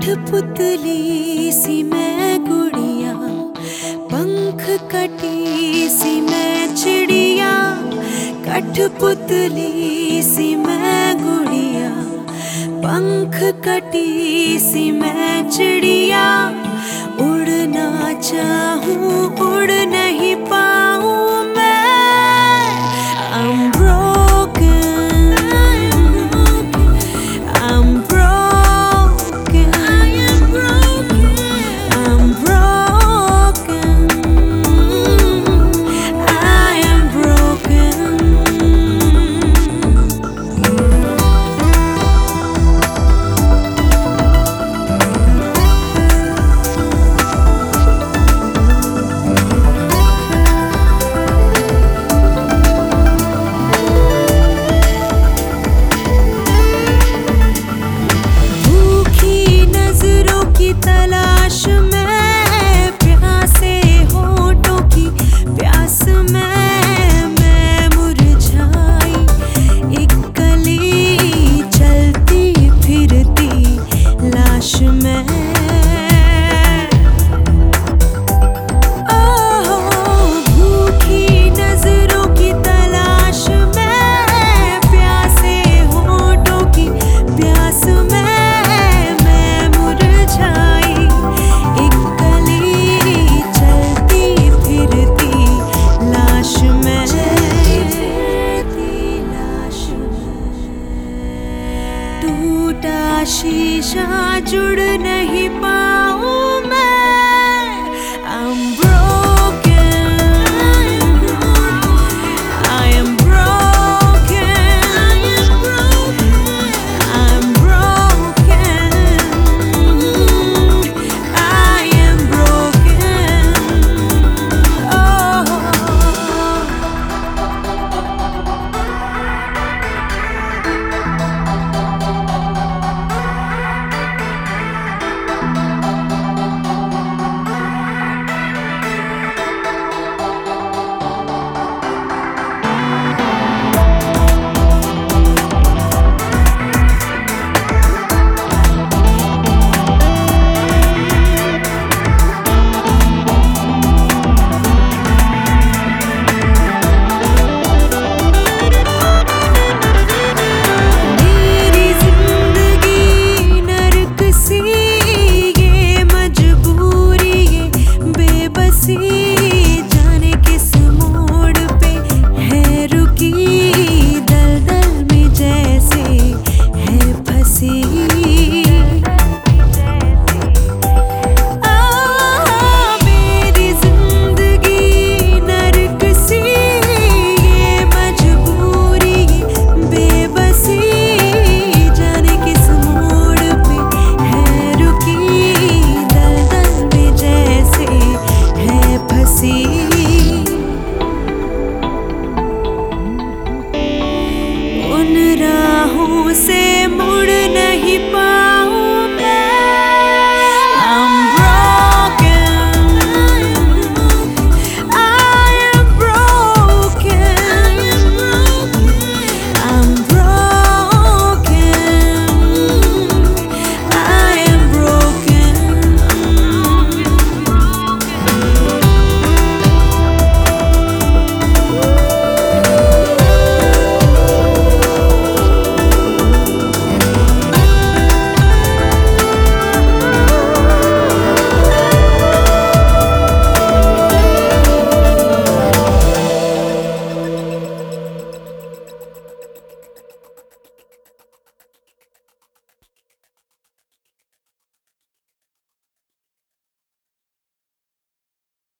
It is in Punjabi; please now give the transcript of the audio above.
ਪੁਤਲੀ ਸੀ ਮੈਂ ਗੁੜੀਆ ਪੰਖ ਕਟੀ ਸੀ ਮੈਂ ਚਿੜੀਆ ਕਠ ਪੁਤਲੀ ਸੀ ਮੈਂ ਗੁੜੀਆ ਪੰਖ ਕਟੀ ਸੀ ਮੈਂ ਚਿੜੀਆ ਉੜਨਾ ਚਾਹ शीशा जुड़ने मुँह से मुड़ नहीं पा